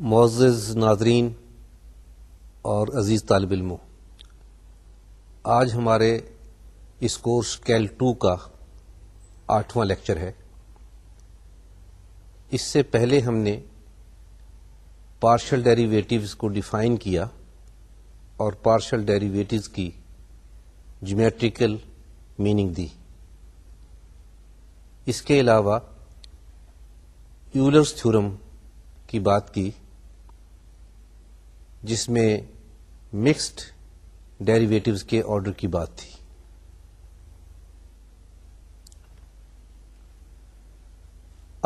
معزز ناظرین اور عزیز طالب علموں آج ہمارے اس کورس کیل ٹو کا آٹھواں لیکچر ہے اس سے پہلے ہم نے پارشل ڈیریویٹیوز کو ڈیفائن کیا اور پارشل ڈیریویٹیوز کی جیومیٹریکل میننگ دی اس کے علاوہ یولرس تھورم کی بات کی جس میں مکسڈ ڈیریویٹوز کے آرڈر کی بات تھی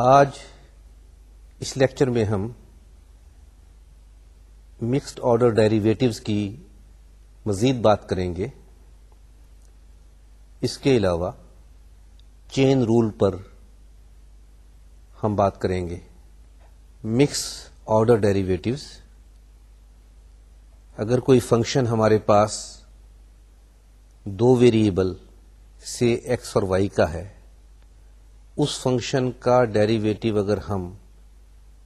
آج اس لیکچر میں ہم مکسڈ آرڈر ڈیریویٹوز کی مزید بات کریں گے اس کے علاوہ چین رول پر ہم بات کریں گے مکس آرڈر ڈیریویٹوز اگر کوئی فنکشن ہمارے پاس دو ویریبل سے ایکس اور وائی کا ہے اس فنکشن کا ڈیریویٹو اگر ہم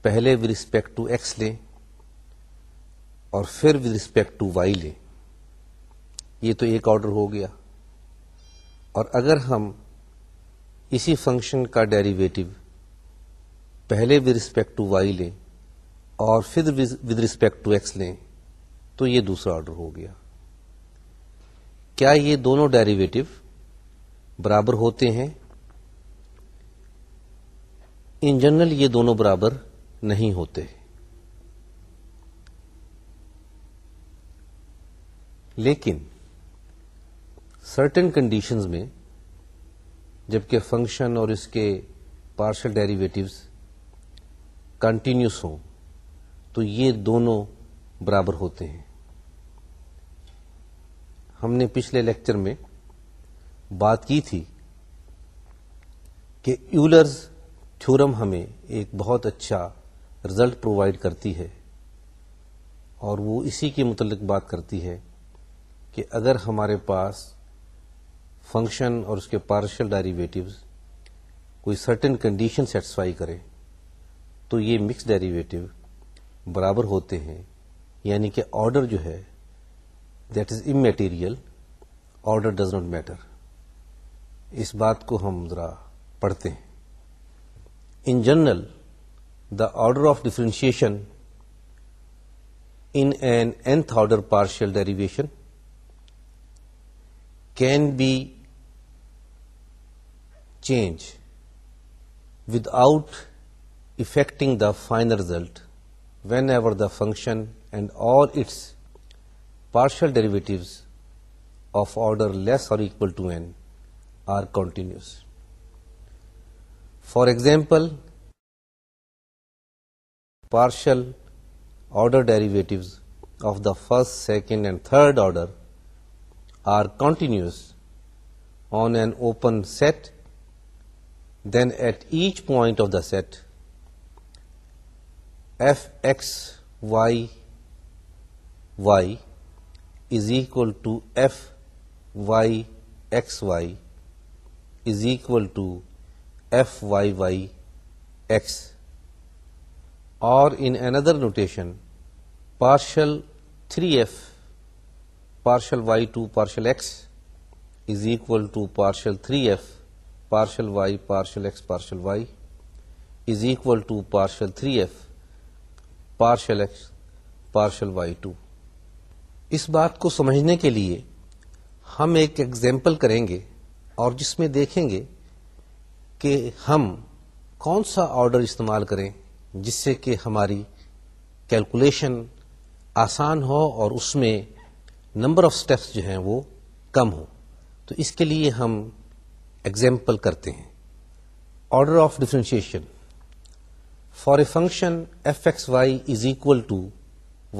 پہلے ود رسپیکٹ ٹو ایکس لیں اور پھر ود رسپیکٹ ٹو وائی لیں یہ تو ایک آرڈر ہو گیا اور اگر ہم اسی فنکشن کا ڈیریویٹو پہلے ود رسپیکٹ ٹو وائی لیں اور پھر ود رسپیکٹ ٹو ایکس لیں تو یہ دوسرا آرڈر ہو گیا کیا یہ دونوں ڈیریویٹو برابر ہوتے ہیں ان جنرل یہ دونوں برابر نہیں ہوتے لیکن سرٹن کنڈیشنز میں جبکہ فنکشن اور اس کے پارشل ڈیریویٹوز کنٹینیوس ہوں تو یہ دونوں برابر ہوتے ہیں ہم نے پچھلے لیکچر میں بات کی تھی کہ یولرز تھورم ہمیں ایک بہت اچھا رزلٹ پرووائڈ کرتی ہے اور وہ اسی کے متعلق بات کرتی ہے کہ اگر ہمارے پاس فنکشن اور اس کے پارشل ڈیریویٹیوز کوئی سرٹن کنڈیشن سیٹسفائی کرے تو یہ مکس ڈیریویٹیو برابر ہوتے ہیں یعنی کہ آرڈر جو ہے that is immaterial order does not matter اس بات کو ہم ذرا پڑھتے ہیں in general the order of differentiation in an nth order partial derivation can be change without affecting the final result whenever the function and all its partial derivatives of order less or equal to n are continuous. For example, partial order derivatives of the first, second and third order are continuous on an open set, then at each point of the set f x, y y is equal to f y s y is equal to f y y x اور in another notation partial three f partial Y two partial x is equal to partial three f partial Y partial x partial y is equal to partial three f partial x partial Y two اس بات کو سمجھنے کے لیے ہم ایک example کریں گے اور جس میں دیکھیں گے کہ ہم کون سا آرڈر استعمال کریں جس سے کہ ہماری کیلکولیشن آسان ہو اور اس میں نمبر آف اسٹیپس جو ہیں وہ کم ہو تو اس کے لیے ہم ایگزامپل کرتے ہیں order of differentiation for a function f x Y is equal to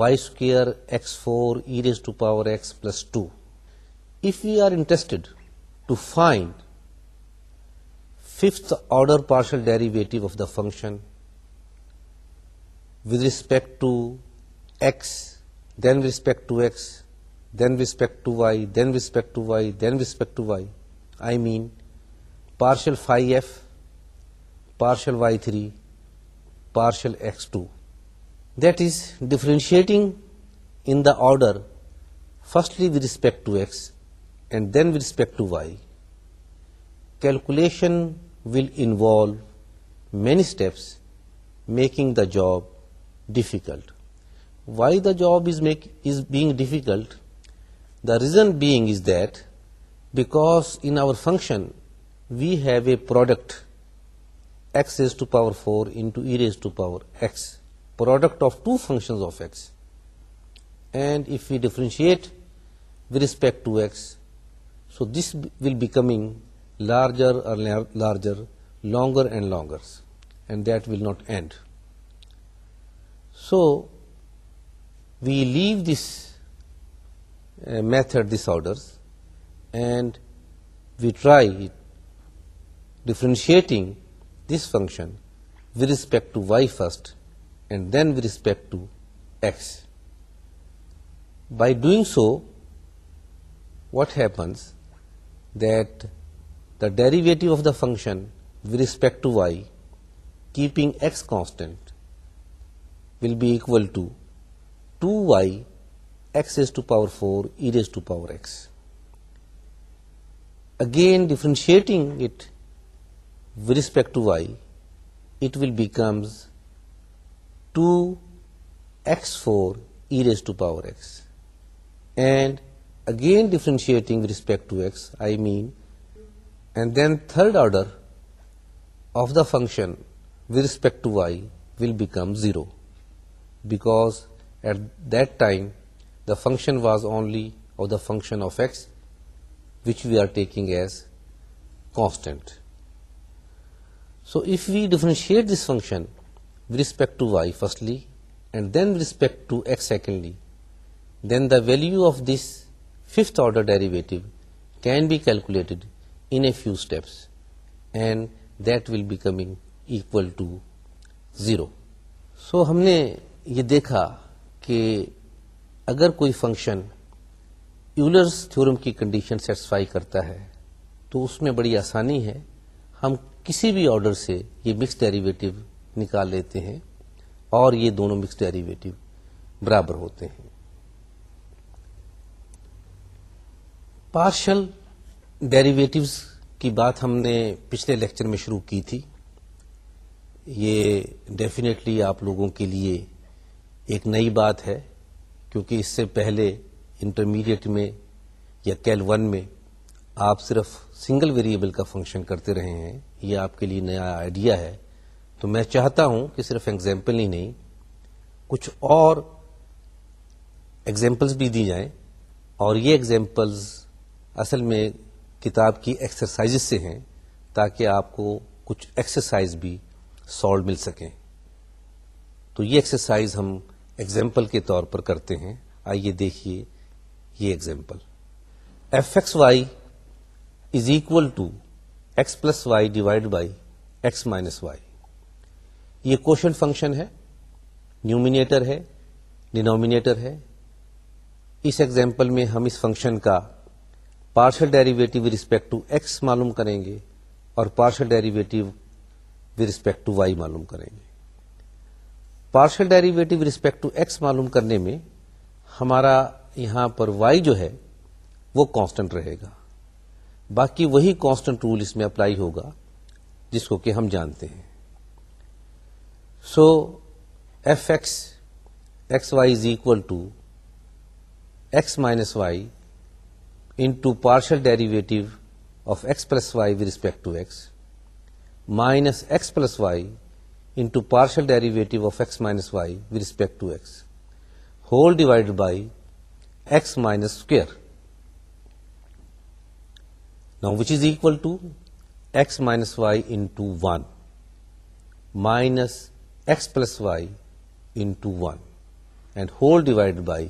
y square x4 e raised to power x plus 2. If we are interested to find fifth order partial derivative of the function with respect to x, then with respect to x, then with respect to y, then with respect to y, then with respect to y, I mean partial phi f, partial y3, partial x2. That is, differentiating in the order firstly with respect to x and then with respect to y. Calculation will involve many steps, making the job difficult. Why the job is being difficult? The reason being is that because in our function we have a product x raised to power 4 into e raised to power x product of two functions of x, and if we differentiate with respect to x, so this will becoming larger or larger, longer and longer, and that will not end. So we leave this uh, method, these orders, and we try it differentiating this function with respect to y first, and then with respect to x. By doing so, what happens that the derivative of the function with respect to y, keeping x constant, will be equal to 2y x raised to power 4 e raised to power x. Again, differentiating it with respect to y, it will becomes 2x4 e raised to power x. And again differentiating with respect to x, I mean, and then third order of the function with respect to y will become 0, because at that time the function was only of the function of x, which we are taking as constant. So if we differentiate this function respect to y firstly and then respect to x secondly then the value of this fifth order derivative can be calculated in a few steps and that will be coming equal to zero so ہم نے یہ دیکھا کہ اگر کوئی function Euler's theorem کی condition satisfy کرتا ہے تو اس میں بڑی آسانی ہے ہم کسی بھی آرڈر سے یہ مکس ڈیریویٹو نکال لیتے ہیں اور یہ دونوں مکس ڈیریویٹو برابر ہوتے ہیں پارشل ڈیریویٹوز کی بات ہم نے پچھلے لیکچر میں شروع کی تھی یہ ڈیفینیٹلی آپ لوگوں کے لیے ایک نئی بات ہے کیونکہ اس سے پہلے انٹرمیڈیٹ میں یا کیل ون میں آپ صرف سنگل ویریبل کا فنکشن کرتے رہے ہیں یہ آپ کے لیے نیا آئیڈیا ہے تو میں چاہتا ہوں کہ صرف اگزامپل ہی نہیں کچھ اور ایگزامپلس بھی دی جائیں اور یہ اگزامپلز اصل میں کتاب کی ایکسرسائز سے ہیں تاکہ آپ کو کچھ ایکسرسائز بھی سالو مل سکیں تو یہ ایکسرسائز ہم ایگزامپل کے طور پر کرتے ہیں آئیے دیکھیے یہ example F x Y is equal to x plus Y divide by x minus Y یہ کوشن فنکشن ہے نیومینیٹر ہے ڈینومینیٹر ہے اس ایگزامپل میں ہم اس فنکشن کا partial derivative respect to x معلوم کریں گے اور partial derivative with respect to Y معلوم کریں گے partial derivative respect to x معلوم کرنے میں ہمارا یہاں پر وائی جو ہے وہ کانسٹنٹ رہے گا باقی وہی کانسٹنٹ رول اس میں اپلائی ہوگا جس کو کہ ہم جانتے ہیں So, f x, x y is equal to x minus y into partial derivative of x plus y with respect to x minus x plus y into partial derivative of x minus y with respect to x whole divided by x minus square, now which is equal to x minus y into 1 minus x plus y into 1 and whole divided by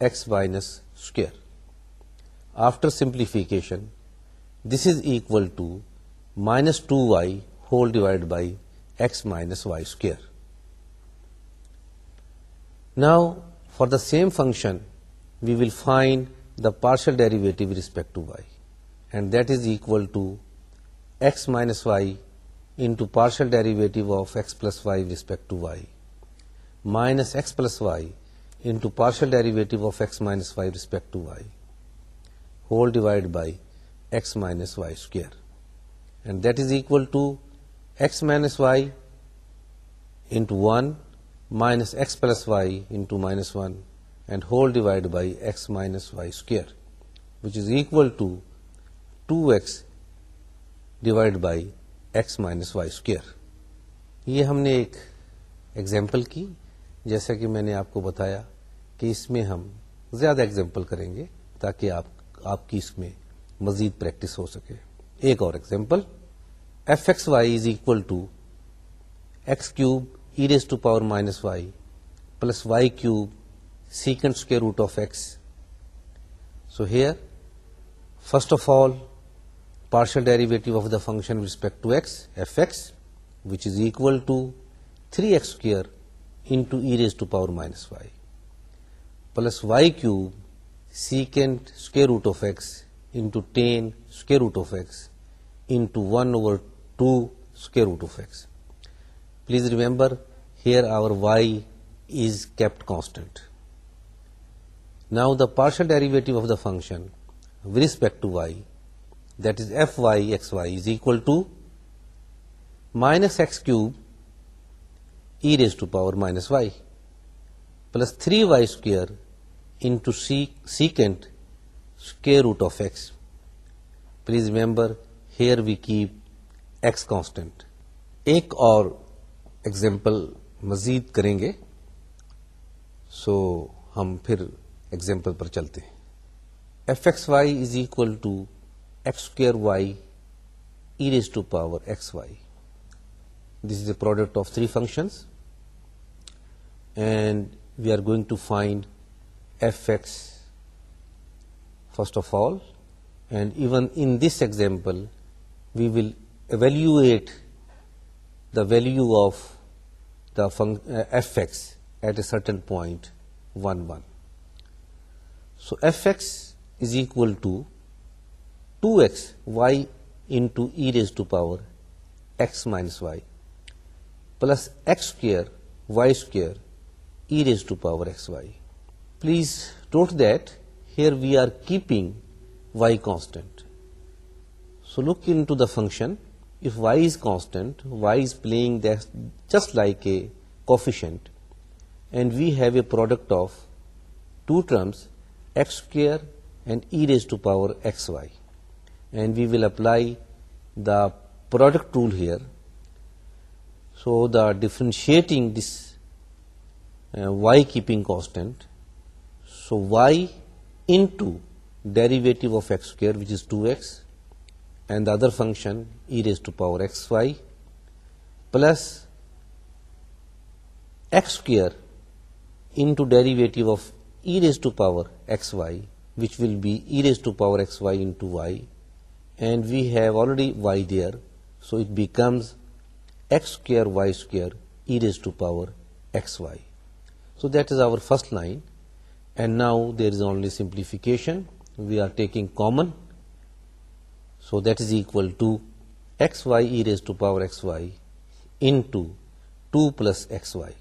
x minus square. After simplification, this is equal to minus 2y whole divided by x minus y square. Now, for the same function, we will find the partial derivative with respect to y, and that is equal to x minus y into partial derivative of S plus y respect to y minus S plus y into partial derivative of S minus y respect y whole divide by S minus y square to S minus y one minus S plus y into minus one and whole divide by S minus y square which is equal to two S divide by x minus Y یہ ہم نے ایک example کی جیسا کہ میں نے آپ کو بتایا کہ اس میں ہم زیادہ ایگزامپل کریں گے تاکہ آپ آپ کی اس میں مزید پریکٹس ہو سکے ایک اور example F x Y is equal to x cube e raise to power minus y plus y cube second کے root of x so here first of all partial derivative of the function with respect to x, fx, which is equal to 3x square into e raised to power minus y plus y cube secant square root of x into tan square root of x into 1 over 2 square root of x. Please remember, here our y is kept constant. Now, the partial derivative of the function with respect to y that is is f y y x equal to minus x cube e raise to power minus y plus three y square into two second square root of x please remember here we keep x constant ایک اور example مزید کریں گے سو ہم پھر example پر چلتے ہیں f x Y is equal to x square y e raised to power xy. This is the product of three functions, and we are going to find fx first of all, and even in this example we will evaluate the value of the fx uh, at a certain point 1, 1. So fx is equal to 2x y into e raised to power x minus y plus x square y square e raised to power xy. Please note that here we are keeping y constant. So look into the function. If y is constant, y is playing that just like a coefficient, and we have a product of two terms x square and e raised to power xy and we will apply the product rule here. So the differentiating this uh, y keeping constant, so y into derivative of x square, which is 2x, and the other function e raised to power xy plus x square into derivative of e raised to power xy, which will be e raised to power xy into y and we have already y there, so it becomes x square y square e raised to power xy. So that is our first line, and now there is only simplification. We are taking common, so that is equal to xy e raised to power xy into 2 plus xy.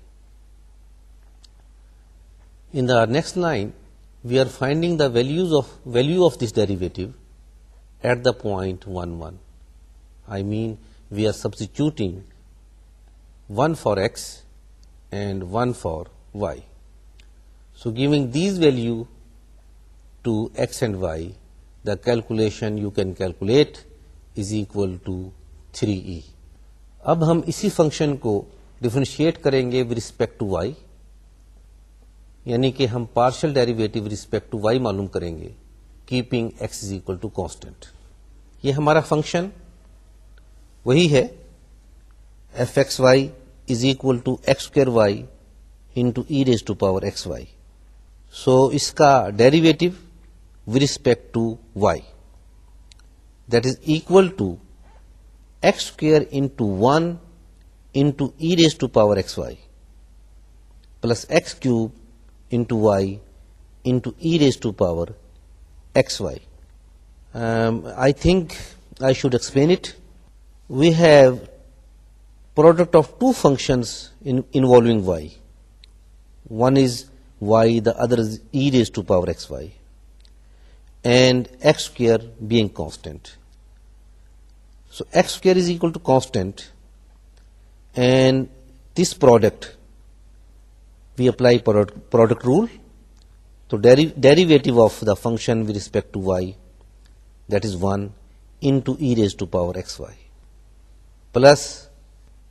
In the next line, we are finding the value of this derivative. At the point one one I mean we are substituting one for x and one for y so giving these value to x and y the calculation you can calculate is equal to three e اب ہم اسی function کو ڈیفنشیٹ کریں گے with respect to y یعنی کہ ہم partial derivative respect to Y معلوم کریں گے keeping x is equal to constant یہ ہمارا فنکشن وہی ہے f x Y is equal to x square y into e raise to power x y so اس کا derivative with respect to y that is equal to x square into one into e raise to power x y plus x cube into y into e raise to power XY. Um, I think I should explain it. We have product of two functions involving y. One is y, the other is e raised to power xy, and x square being constant. So x square is equal to constant, and this product, we apply product rule, so derivative of the function with respect to y, that is 1 into e raised to power xy plus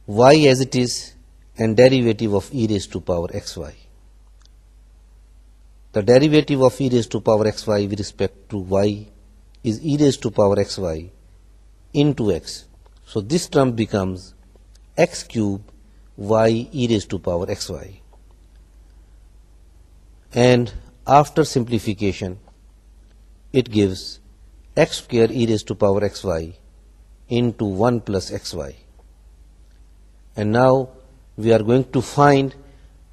y as it is and derivative of e raised to power xy. The derivative of e raised to power xy with respect to y is e raised to power xy into x. So this term becomes x cube y e raised to power xy. And after simplification, it gives x square e raised to power xy into 1 plus xy. And now we are going to find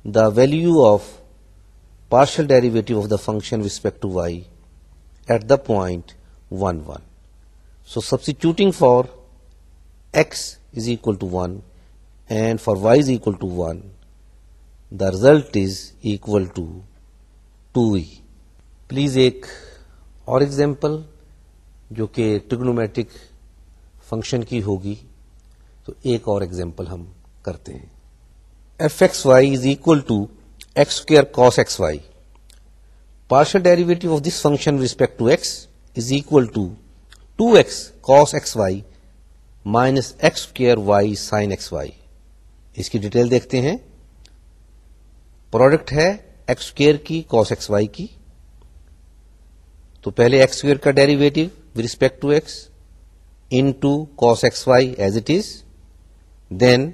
the value of partial derivative of the function with respect to y at the point 1, 1. So substituting for x is equal to 1 and for y is equal to 1, the result is equal to please ایک اور example جو کہ ٹریگنومیٹک function کی ہوگی تو ایک اور example ہم کرتے ہیں f x Y is equal to x square cos x y partial derivative of this function respect to x is equal to two x cos x y minus x square y sine x y اس کی detail دیکھتے ہیں product ہے x کی cos x y کی تو پہلے x square کا derivative with respect to x into cos x y as it is then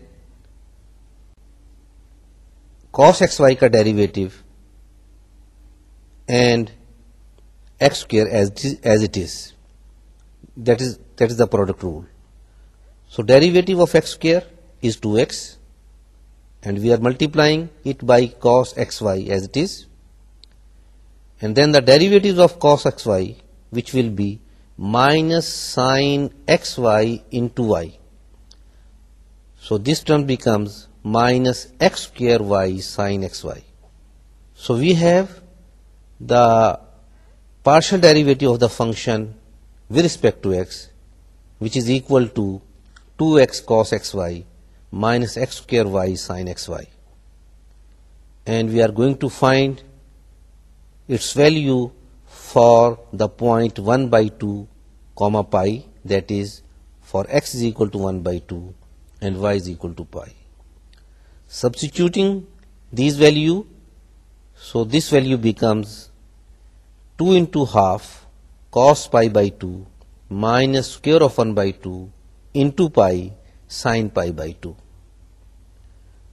cos x y کا derivative and x square as it is that is that is the product rule so derivative of x square is two x and we are multiplying it by cos xy as it is, and then the derivatives of cos xy, which will be minus sine xy into y. So this term becomes minus x square y sine xy. So we have the partial derivative of the function with respect to x, which is equal to 2x cos xy minus x square y sine xy, and we are going to find its value for the point 1/2 comma pi, that is for x is equal to 1/2 and y is equal to pi. Substituting these value, so this value becomes 2 into half cos pi by 2 minus square of 1/2 into pi sine pi by two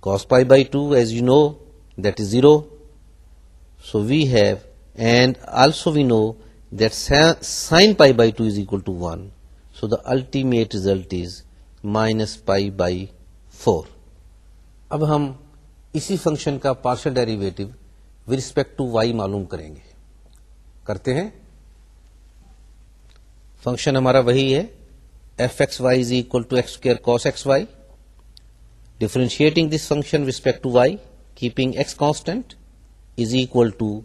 pi pi by two as you know that is zero so have, and also we know that sine pi by two is equal to one so the ultimate result is minus pi by four اب ہم اسی function کا partial derivative with respect to Y معلوم کریں گے کرتے ہیں function ہمارا وہی ہے fxy is equal to x square cos xy. Differentiating this function with respect to y, keeping x constant, is equal to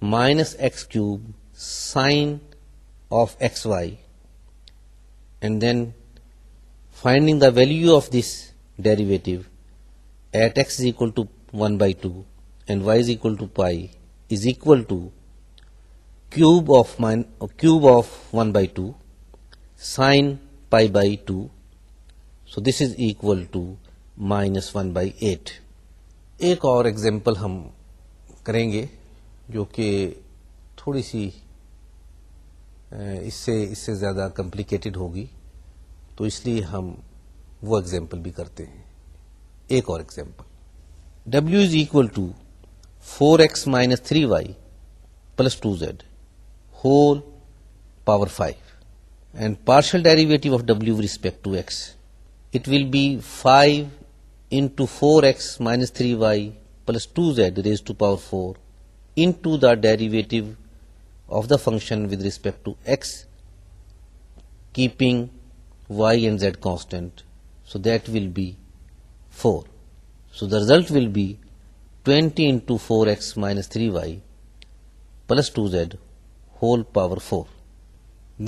minus x cube sine of xy, and then finding the value of this derivative at x is equal to 1 by 2 and y is equal to pi is equal to cube of 1 by 2 sine pi by two so this is equal to minus one by eight ایک اور example ہم کریں گے جو کہ تھوڑی سی اس سے اس سے زیادہ کمپلیکیٹڈ ہوگی تو اس لیے ہم وہ ایگزامپل بھی کرتے ہیں ایک اور example W is equal to four x minus three Y plus two Z whole power five and partial derivative of w with respect to x, it will be 5 into 4x minus 3y plus 2z raised to power 4 into the derivative of the function with respect to x, keeping y and z constant. So that will be 4. So the result will be 20 into 4x minus 3y plus 2z whole power 4.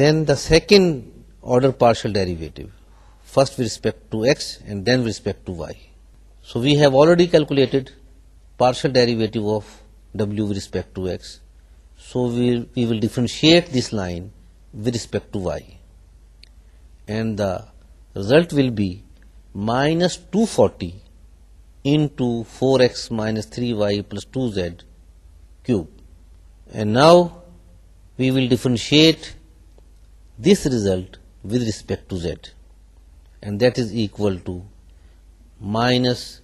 Then the second order partial derivative, first with respect to x and then with respect to y. So we have already calculated partial derivative of w with respect to x. So we will differentiate this line with respect to y. And the result will be minus 240 into 4x minus 3y plus 2z cube. And now we will differentiate this result with respect to z, and that is equal to minus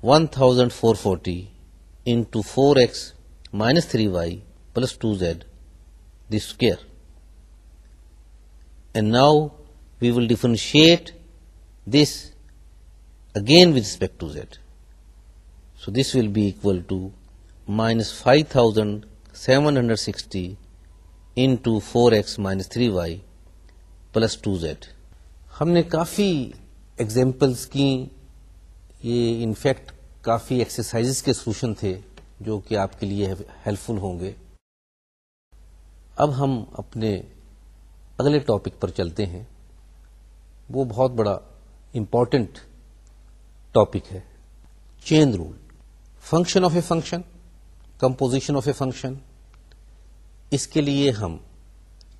1440 into 4x minus 3y plus 2z the square. And now we will differentiate this again with respect to z. So this will be equal to minus 5760 into four x minus three Y plus two Z ہم نے کافی examples کی یہ in fact کافی exercise کے solution تھے جو کہ آپ کے لیے ہیلپ فل ہوں گے اب ہم اپنے اگلے ٹاپک پر چلتے ہیں وہ بہت بڑا امپورٹنٹ ٹاپک ہے chain rule function of a function composition of a function اس کے لیے ہم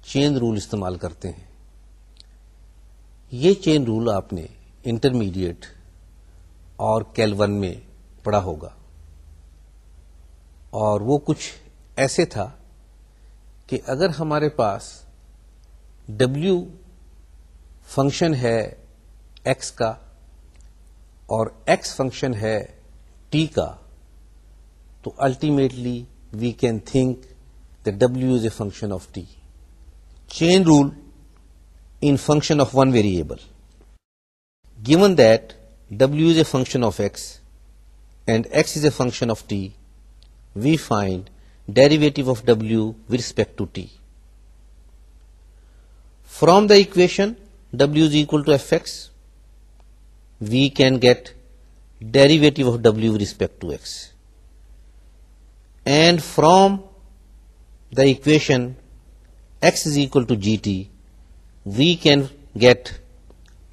چین رول استعمال کرتے ہیں یہ چین رول آپ نے انٹرمیڈیٹ اور کیلون میں پڑا ہوگا اور وہ کچھ ایسے تھا کہ اگر ہمارے پاس ڈبلو فنکشن ہے ایکس کا اور ایکس فنکشن ہے ٹی کا تو ultimately we can think that W is a function of t. Chain rule in function of one variable. Given that W is a function of x and x is a function of t, we find derivative of W with respect to t. From the equation W is equal to fx, we can get derivative of W with respect to x. And from the equation x is equal to G T we can get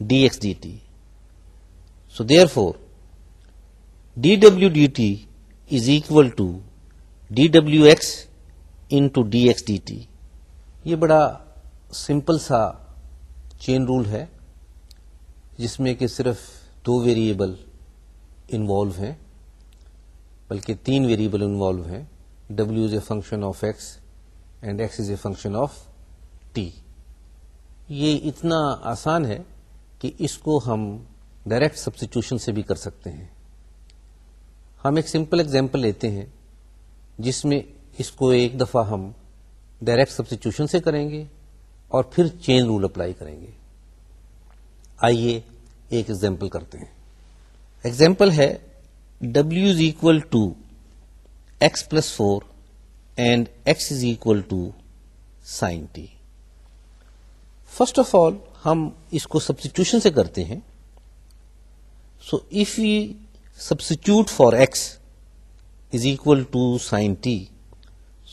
D x D T so therefore D W D T is equal to D W x into D x D T یہ بڑا simple سا chain rule ہے جس میں کہ صرف دو variable involve ہیں بلکہ تین ویریبل انوالو ہیں W is a function of x and x is a function of T یہ اتنا آسان ہے کہ اس کو ہم ڈائریکٹ سبسٹیوشن سے بھی کر سکتے ہیں ہم ایک سمپل ایگزامپل لیتے ہیں جس میں اس کو ایک دفعہ ہم ڈائریکٹ سبسٹیوشن سے کریں گے اور پھر چین رول اپلائی کریں گے آئیے ایک ایگزامپل کرتے ہیں ایگزامپل ہے W is equal to x plus four and x is equal to sine t first of all ہم اس کو سبسٹیوشن سے کرتے ہیں so if you substitute for x is equal to sine t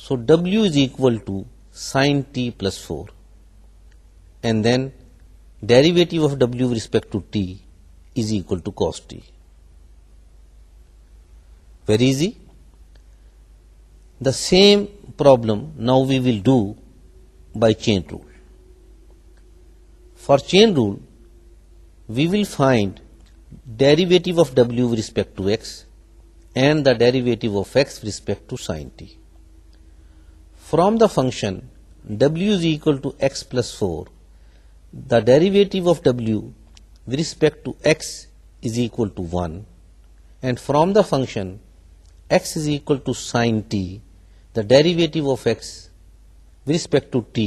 so W is equal to sine t plus four and then derivative of W respect to T is equal to cos t very easy The same problem now we will do by chain rule. For chain rule, we will find derivative of w with respect to x and the derivative of x with respect to sin t. From the function w is equal to x plus 4, the derivative of w with respect to x is equal to 1, and from the function x is equal to sin t, the derivative of x with respect to T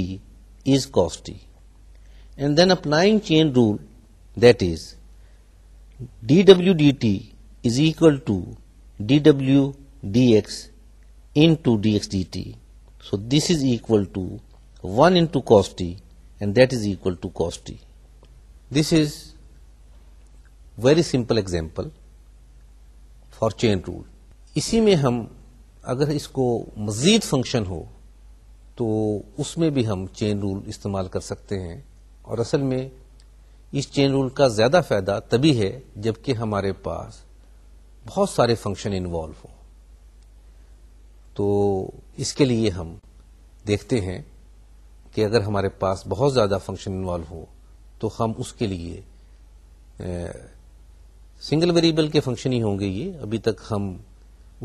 is cos t and then applying chain rule that is d W D T is equal to D W d x into d S D T so this is equal to one in cos t and that is equal to cos t this is very simple example for chain rule اسی میں ہم اگر اس کو مزید function ہو تو اس میں بھی ہم چین رول استعمال کر سکتے ہیں اور اصل میں اس چین رول کا زیادہ فائدہ تبھی ہے جب کہ ہمارے پاس بہت سارے فنکشن انوالو ہوں تو اس کے لیے ہم دیکھتے ہیں کہ اگر ہمارے پاس بہت زیادہ فنکشن انوالو ہو تو ہم اس کے لیے سنگل ویریبل کے فنکشن ہی ہوں گے یہ ابھی تک ہم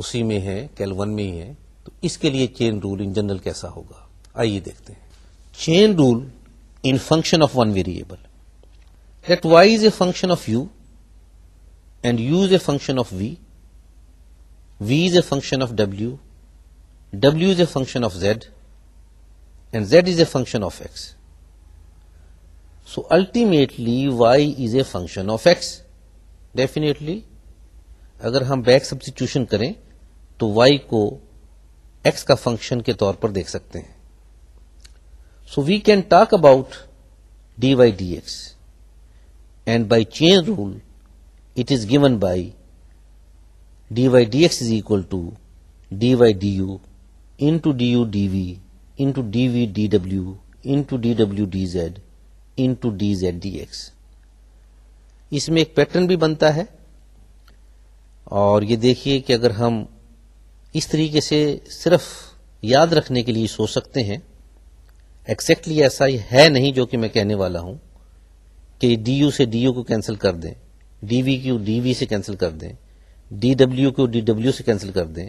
اسی میں ہے میں ہی ہے تو اس کے لیے چین رول ان جنرل کیسا ہوگا آئیے دیکھتے ہیں chain rule in function of one variable at Y is a function of U and U is a function of V V is a function of W W is a function of Z and Z is a function of x so ultimately Y is a function of X definitely اگر ہم back substitution کریں تو Y کو x کا function کے طور پر دیکھ سکتے ہیں so we can talk about D Y D X and by chain rule it is given by D Y D X is equal to D Y D U into D U D V into D V D W into D W D Z Z into D D X اس میں ایک pattern بھی بنتا ہے اور یہ دیکھیے کہ اگر ہم اس طریقے سے صرف یاد رکھنے کے لیے سوچ سکتے ہیں ایکزیکٹلی ایسا ہے نہیں جو کہ میں کہنے والا ہوں کہ ڈی یو سے ڈی یو کو کینسل کر دیں ڈی وی کیو ڈی وی سے کینسل کر دیں ڈی ڈبلو کو ڈی ڈبلو سے کینسل کر دیں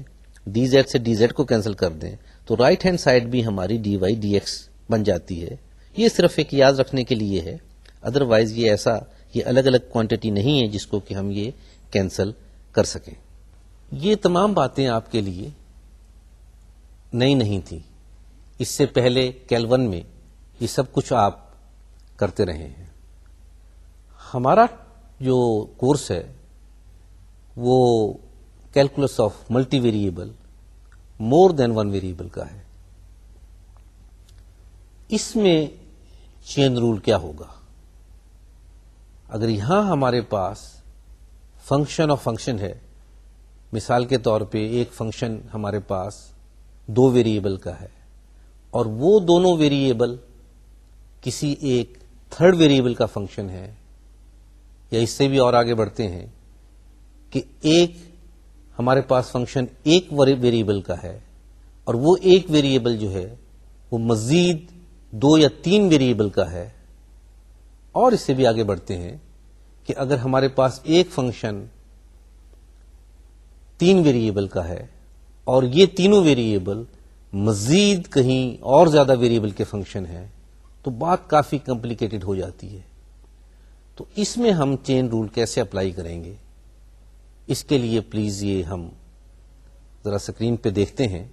ڈی زیڈ سے ڈی زیڈ کو کینسل کر دیں تو رائٹ ہینڈ سائڈ بھی ہماری ڈی وائی ڈی ایکس بن جاتی ہے یہ صرف ایک یاد رکھنے کے لیے ہے ادر وائز یہ ایسا یہ الگ الگ کوانٹٹی نہیں ہے جس کو کہ ہم یہ کینسل کر سکیں یہ تمام باتیں آپ کے لیے نئی نہیں تھی اس سے پہلے کیلون میں یہ سب کچھ آپ کرتے رہے ہیں ہمارا جو کورس ہے وہ calculus of multi variable more than one variable کا ہے اس میں چین رول کیا ہوگا اگر یہاں ہمارے پاس فنکشن آف فنکشن ہے مثال کے طور پہ ایک فنکشن ہمارے پاس دو ویریبل کا ہے اور وہ دونوں ویریبل کسی ایک تھرڈ ویریبل کا فنکشن ہے یا اس سے بھی اور آگے بڑھتے ہیں کہ ایک ہمارے پاس فنکشن ایک ویریبل کا ہے اور وہ ایک ویریبل جو ہے وہ مزید دو یا تین ویریبل کا ہے اور اس سے بھی آگے بڑھتے ہیں کہ اگر ہمارے پاس ایک فنکشن تین ویریبل کا ہے اور یہ تینوں ویریبل مزید کہیں اور زیادہ ویریبل کے فنکشن ہیں تو بات کافی کمپلیکیٹڈ ہو جاتی ہے تو اس میں ہم چین رول کیسے اپلائی کریں گے اس کے لیے پلیز یہ ہم ذرا اسکرین پہ دیکھتے ہیں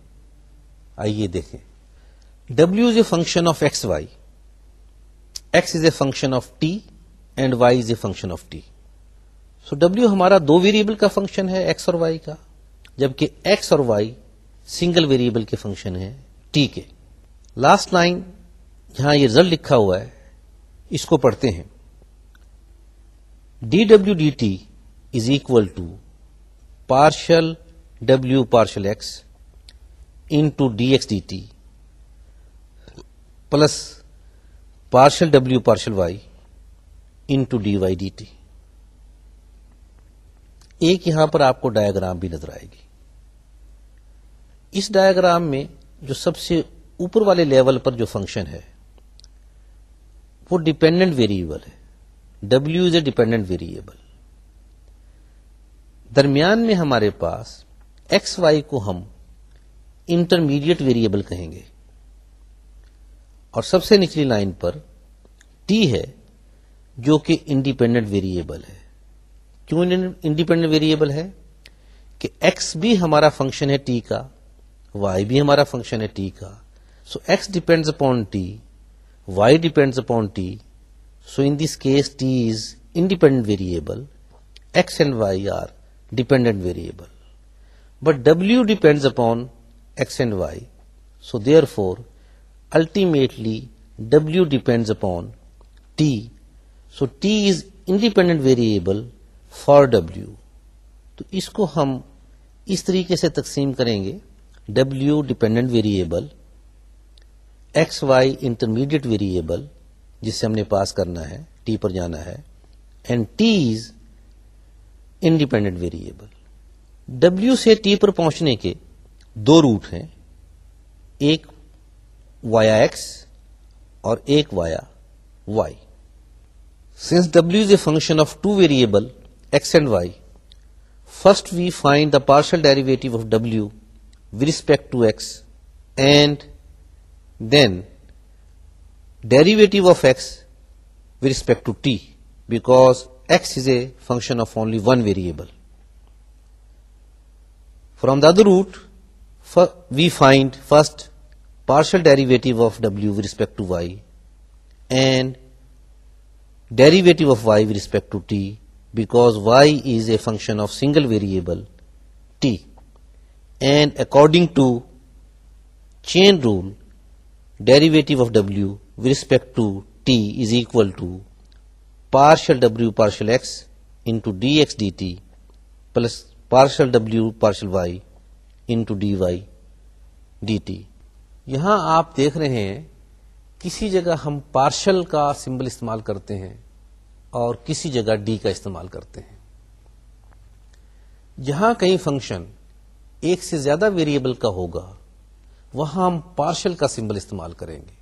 آئیے دیکھیں W is a function of x Y X is a function of T and Y is a function of T so W ہمارا دو ویریبل کا فنکشن ہے ایکس اور وائی کا جبکہ ایکس اور وائی سنگل ویریبل کے فنکشن ہے ٹی کے لاسٹ لائن جہاں یہ رزلٹ لکھا ہوا ہے اس کو پڑھتے ہیں D W D T is equal to partial W partial X into D x D T plus partial W partial Y to D Y D T ایک یہاں پر آپ کو ڈایاگرام بھی نظر آئے گی اس ڈایاگرام میں جو سب سے اوپر والے لیول پر جو فنکشن ہے وہ ڈیپینڈنٹ ویریبل ہے W is a dependent variable درمیان میں ہمارے پاس ایکس وائی کو ہم انٹرمیڈیٹ ویریبل کہیں گے اور سب سے نچلی لائن پر ٹی ہے جو کہ انڈیپینڈنٹ ویریبل ہے کیوں انڈیپینڈنٹ ویریبل ہے کہ ایکس بھی ہمارا فنکشن ہے ٹی کا وائی بھی ہمارا فنکشن ہے ٹی کا so X depends upon T Y depends upon T so in this case T is independent variable X and Y are dependent variable but W depends upon X and Y so therefore ultimately W depends upon T so T is independent variable for W تو اس کو ہم اس طریقے سے تقسیم کریں گے W dependent variable x Y intermediate variable جس سے ہم نے پاس کرنا ہے ٹی پر جانا ہے and T is independent variable W سے ٹی پر پہنچنے کے دو روٹ ہیں ایک وایا ایکس اور ایک via y Since w is a function of two variable x and y, first we find the partial derivative of w with respect to x, and then derivative of x with respect to t, because x is a function of only one variable. From the other root, we find first partial derivative of w with respect to y, and derivative of Y with respect to T because Y is a function of single variable T and according to chain rule derivative of W with respect to T is equal to partial W partial x into D x D T plus partial W partial Y into D Y D T یہاں آپ دیکھ رہے ہیں کسی جگہ ہم partial کا symbol استعمال کرتے ہیں اور کسی جگہ ڈی کا استعمال کرتے ہیں جہاں کہیں فنکشن ایک سے زیادہ ویریبل کا ہوگا وہاں ہم پارشل کا سمبل استعمال کریں گے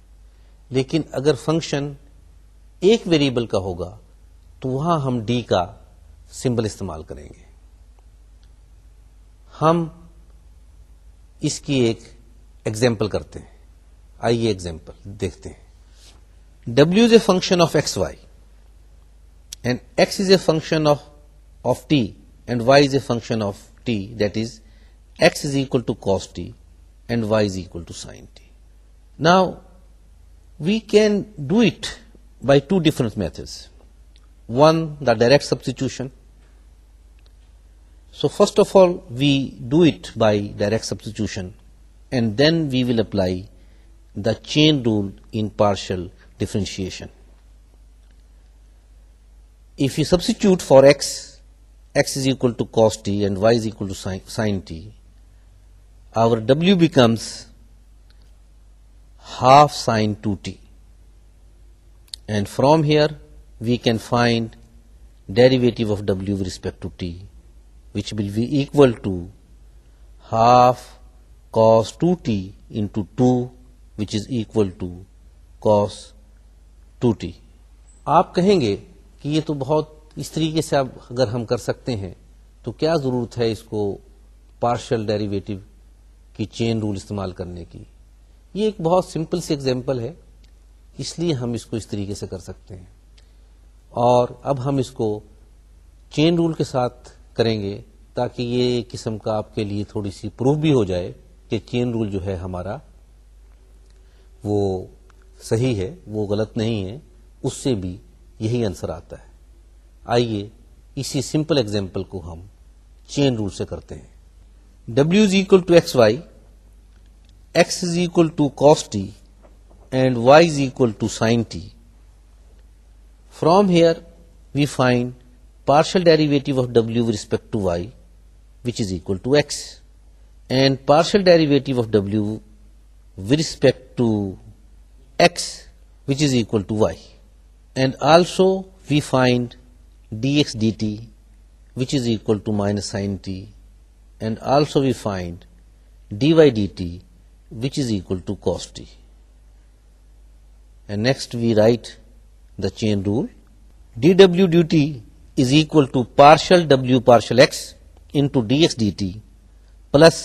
لیکن اگر فنکشن ایک ویریبل کا ہوگا تو وہاں ہم ڈی کا سمبل استعمال کریں گے ہم اس کی ایک ایگزامپل کرتے ہیں آئیے ایگزامپل دیکھتے ہیں W is a function of x x Y and is a function of of T and Y is a function of T that is x is is equal equal to to cos T and Y sine T now we can do it by two different methods one the direct substitution so first of all we do it by direct substitution and then we will apply the chain rule in partial differentiation. If you substitute for x, x is equal to cos t and y is equal to sin t, our w becomes half sin 2t, and from here we can find derivative of w with respect to t, which will be equal to half cos 2t into 2 which is equal to two T آپ کہیں گے کہ یہ تو بہت اس طریقے سے اب اگر ہم کر سکتے ہیں تو کیا ضرورت ہے اس کو پارشل ڈیریویٹو کی چین رول استعمال کرنے کی یہ ایک بہت سمپل سی ایگزامپل ہے اس لیے ہم اس کو اس طریقے سے کر سکتے ہیں اور اب ہم اس کو چین رول کے ساتھ کریں گے تاکہ یہ قسم کا آپ کے لیے تھوڑی سی پروف بھی ہو جائے کہ چین رول جو ہے ہمارا وہ صحیح ہے وہ غلط نہیں ہے اس سے بھی یہی آنسر آتا ہے آئیے اسی سمپل اگزامپل کو ہم چین رول سے کرتے ہیں W is equal to x Y X is equal to cos T and Y is equal to sine T from here we find partial derivative of W respect to Y which is equal to x and partial derivative of W with respect to x which is equal to y. And also we find dx dt which is equal to minus sin t, and also we find dy dt which is equal to cos t. And next we write the chain rule. dw dt is equal to partial w partial x into dx dt plus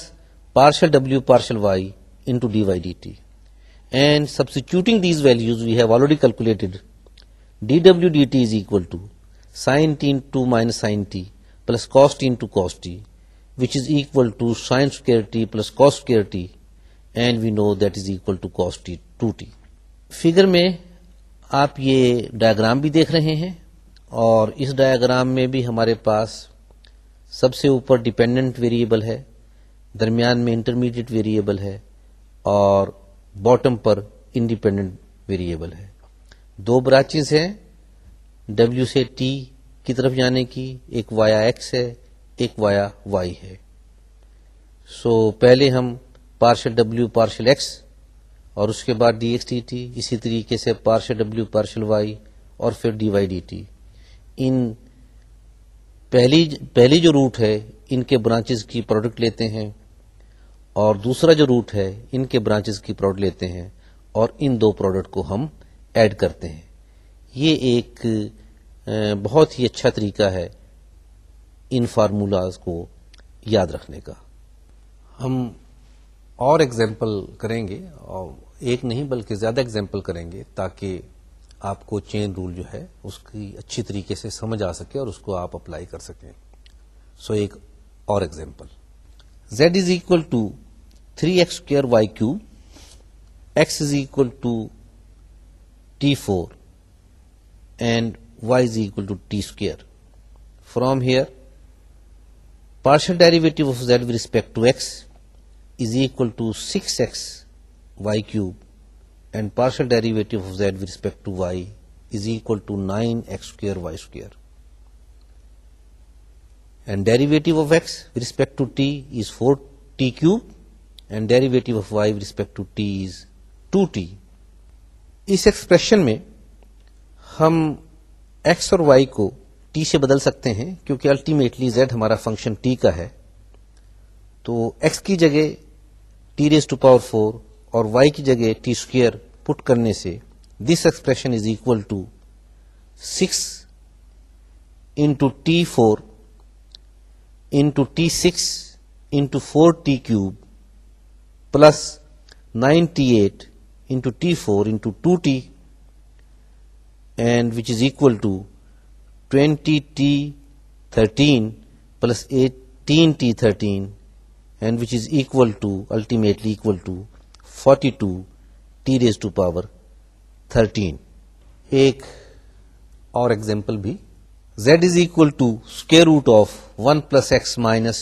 partial w partial y into dy dt. And substituting these values, we have already calculated dw dt is equal to sin t into minus sin t plus cos t into cos t, which is equal to sin square t plus cos square t, and we know that is equal to cos t 2t. Figure میں آپ یہ diagram بھی دیکھ رہے ہیں اور اس diagram میں بھی ہمارے پاس سب سے اوپر ڈیپینڈنٹ ویریبل ہے درمیان میں انٹرمیڈیٹ ویریبل ہے اور باٹم پر انڈیپینڈنٹ ویریبل ہے دو برانچز ہیں ڈبلو سے ٹی کی طرف جانے کی ایک وایا ایکس ہے ایک وایا وائی ہے سو پہلے ہم پارشل ڈبلو پارشل ایکس اور اس کے بعد ڈی ایکس ڈی ٹی اسی طریقے سے پارشل ڈبلو پارشل وائی اور پھر ڈی وائی ڈی ٹی ان پہلی پہلی جو روٹ ہے ان کے برانچز کی پروڈکٹ لیتے ہیں اور دوسرا جو روٹ ہے ان کے برانچز کی پروڈکٹ لیتے ہیں اور ان دو پروڈکٹ کو ہم ایڈ کرتے ہیں یہ ایک بہت ہی اچھا طریقہ ہے ان فارمولاز کو یاد رکھنے کا ہم اور ایگزامپل کریں گے اور ایک نہیں بلکہ زیادہ ایگزامپل کریں گے تاکہ آپ کو چین رول جو ہے اس کی اچھی طریقے سے سمجھ آ سکے اور اس کو آپ اپلائی کر سکیں سو so ایک اور example z is equal to 3x square y cube, x is equal to t4 and y is equal to t square. From here, partial derivative of z with respect to x is equal to 6x y cube and partial derivative of z with respect to y is equal to 9x square y square. And derivative of x with respect to t is 4t cube and derivative of y respect to T is two t اس expression میں ہم x اور y کو t سے بدل سکتے ہیں کیونکہ الٹیمیٹلی زیڈ ہمارا فنکشن ٹی کا ہے تو ایکس کی جگہ t raise to power four اور وائی کی جگہ ٹی اسکوئر پٹ کرنے سے this expression is equal to six into t four into t six into four t cube plus 9t8 into t4 into 2t, and which is equal to 20t13 plus 18t13, and which is equal to, ultimately equal to 42t13. Ek aur example bhi. Z is equal to square root of 1 plus x minus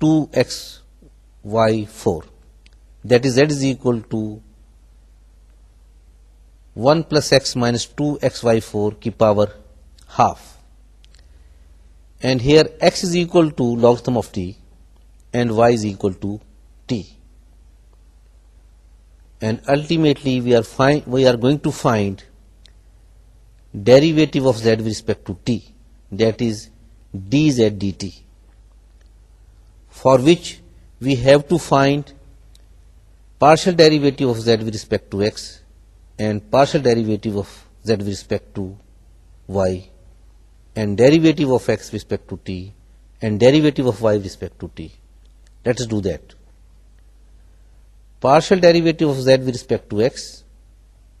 2xy4. That is, z is equal to 1 plus x minus 2xy4 ki power half. And here x is equal to logarithm of t and y is equal to t. And ultimately we are going to find derivative of z with respect to t, that is dz dt, for which we have to find partial derivative respect to s and partial derivative respect to y derivative to derivative to that's do that partial derivative that with respect to s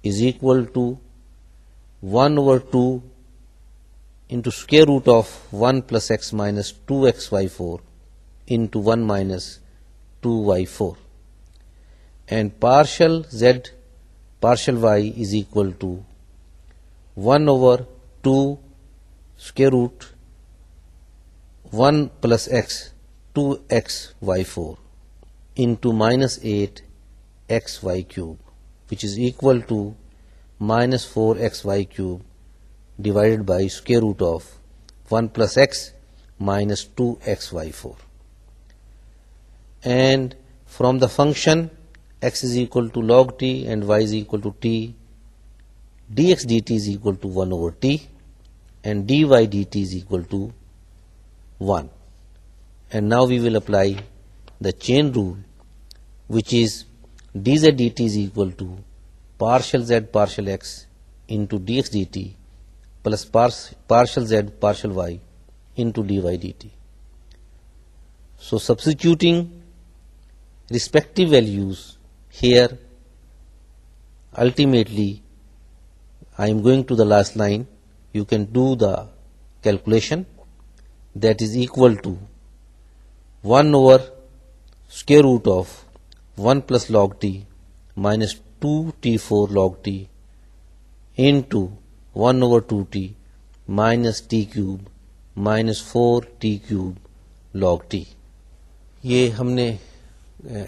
is equal root of one plus minus one minus two y four and partial z partial y is equal to one over two square root one plus x two x y four into minus eight x y cube which is equal to minus four x y cube divide by square root of one plus x minus two x y four and from the function x is equal to log t and y is equal to t, dx dt is equal to 1 over t and dy dt is equal to 1. And now we will apply the chain rule, which is dz dt is equal to partial z partial x into dx dt plus partial z partial y into dy dt. So substituting respective values here ultimately I am going to the last line you can do the calculation that is equal to one over square root of one plus log t minus two t four log t into one over two t minus t cube minus four t cube log t یہ ہم نے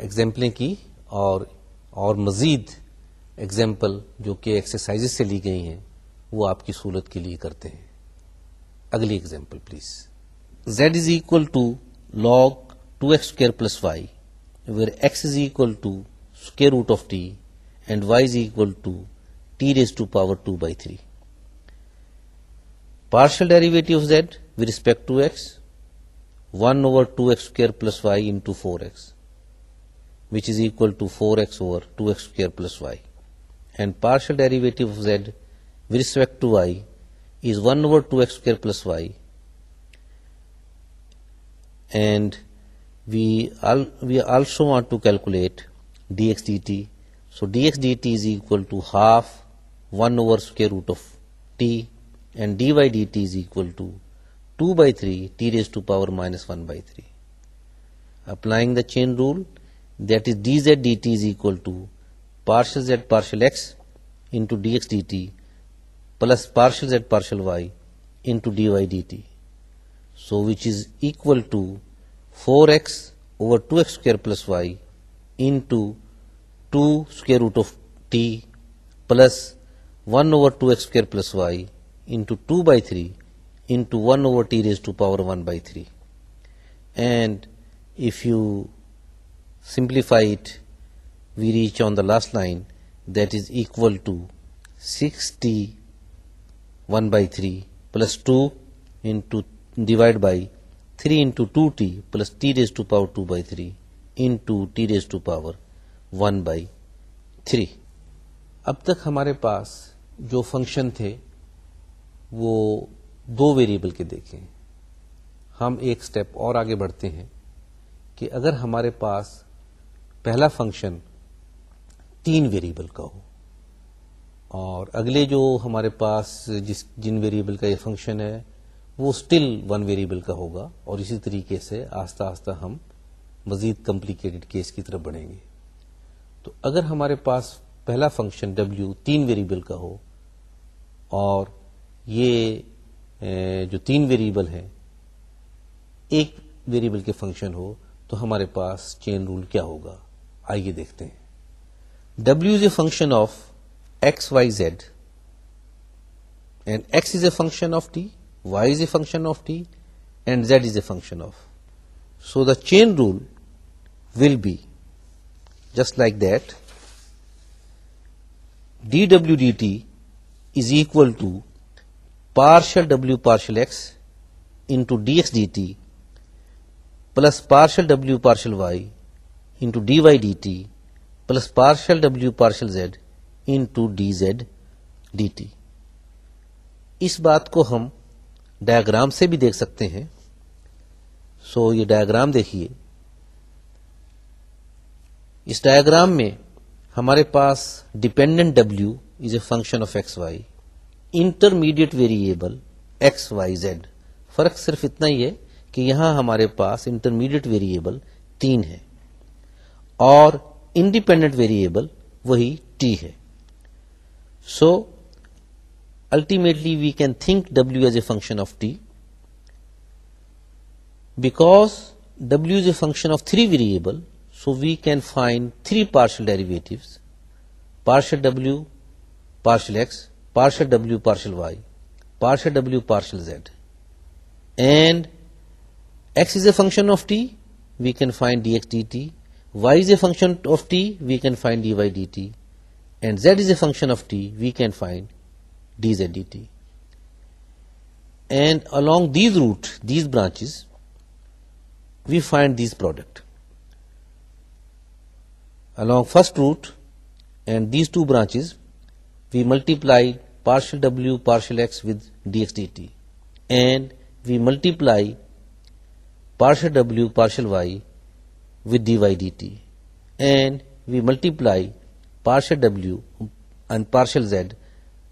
اگزامپلیں کی اور اور مزید example جو کہ exercise سے لی گئی ہیں وہ آپ کی سہولت کے لیے کرتے ہیں اگلی example please z is equal to log two x square plus y where x is equal to square root of T and Y is equal to t raise to power two by three partial derivative z with respect to x one over two x square plus y in four x which is equal to 4x over 2x square plus y, and partial derivative of z with respect to y is 1 over 2x square plus y, and we also want to calculate dx dt. So dx dt is equal to half 1 over square root of t, and dy dt is equal to 2 by 3 t raised to power minus 1 by 3. Applying the chain rule, that is d Z D T is equal to partial z partial x into D x D T plus partial z partial Y into D Y D T so which is equal to four x over two x square plus y into two square root of t plus one over two x square plus y into two by three into one over t raise to power one by three and if you simplified we reach on the last line that is equal to to t one by three plus two in to divide by three into two t plus t raise to power two by three in to t raise to power one by three اب تک ہمارے پاس جو function تھے وہ دو variable کے دیکھیں ہم ایک سٹیپ اور آگے بڑھتے ہیں کہ اگر ہمارے پاس پہلا فنکشن تین ویریبل کا ہو اور اگلے جو ہمارے پاس جس جن ویریبل کا یہ فنکشن ہے وہ اسٹل ون ویریبل کا ہوگا اور اسی طریقے سے آہستہ آہستہ ہم مزید کمپلیکیٹڈ کیس کی طرف بڑھیں گے تو اگر ہمارے پاس پہلا فنکشن ڈبلو تین ویریبل کا ہو اور یہ جو تین ویریبل ہیں ایک ویریبل کے فنکشن ہو تو ہمارے پاس چین رول کیا ہوگا آئیے دیکھتے ہیں W is a function of x Y Z and x is a function of T Y is a function of T and Z is a function of so the chain rule will be just like that D W D T is equal to partial W partial x into D S D T plus partial W partial Y into dy D Y D T plus partial W partial Z D Z D T اس بات کو ہم diagram سے بھی دیکھ سکتے ہیں سو so, یہ ڈائگرام دیکھیے اس ڈائگرام میں ہمارے پاس dependent W is a function of x Y intermediate variable x Y Z فرق صرف اتنا ہی ہے کہ یہاں ہمارے پاس انٹرمیڈیٹ ویریبل تین ہے اور انڈیپینڈنٹ ویریبل وہی ٹی ہے so ultimately we can think W as a function of T because W is a function of three variable so we can find three partial derivative partial W partial X partial W partial Y partial W partial Z and x is a function of T we can find D x D T y is a function of t, we can find dy dt, and z is a function of t, we can find dz dt. And along these route, these branches, we find these product. Along first route and these two branches, we multiply partial w partial x with dx dt, and we multiply partial w partial y with dy dt, and we multiply partial w and partial z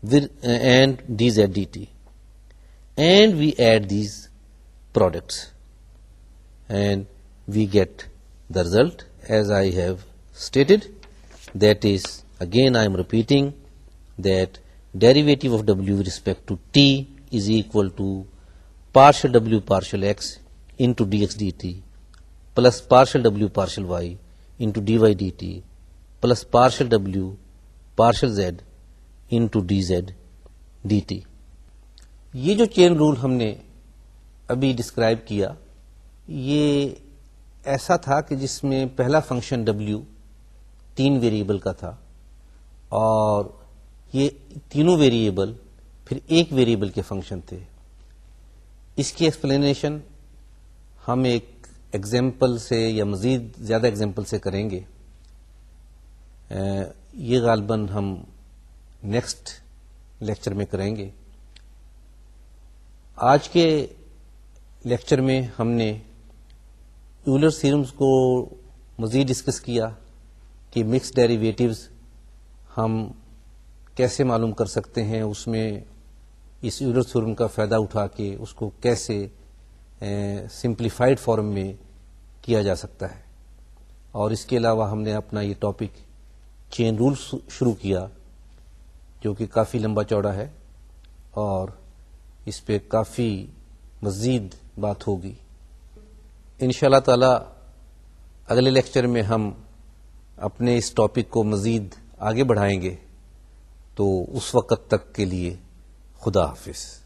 with uh, and dz dt, and we add these products and we get the result as I have stated. That is, again I am repeating that derivative of w with respect to t is equal to partial w partial x into dx dt plus partial W partial Y into D Y D T plus partial W partial Z into D Z D T یہ جو chain rule ہم نے ابھی describe کیا یہ ایسا تھا کہ جس میں پہلا فنکشن ڈبلیو تین ویریبل کا تھا اور یہ تینوں ویریبل پھر ایک ویریبل کے فنکشن تھے اس کی ایکسپلینیشن ہم ایک ایگزامپل سے یا مزید زیادہ ایگزامپل سے کریں گے یہ غالباً ہم نیکسٹ لیکچر میں کریں گے آج کے لیکچر میں ہم نے یولر سیرمز کو مزید ڈسکس کیا کہ مکس ڈیریویٹیوز ہم کیسے معلوم کر سکتے ہیں اس میں اس یولر سیرم کا فائدہ اٹھا کے اس کو کیسے سمپلیفائڈ فارم میں کیا جا سکتا ہے اور اس کے علاوہ ہم نے اپنا یہ ٹاپک چین رول شروع کیا جو کہ کافی لمبا چوڑا ہے اور اس پہ کافی مزید بات ہوگی ان شاء اللہ تعالی اگلے لیکچر میں ہم اپنے اس ٹاپک کو مزید آگے بڑھائیں گے تو اس وقت تک کے لیے خدا حافظ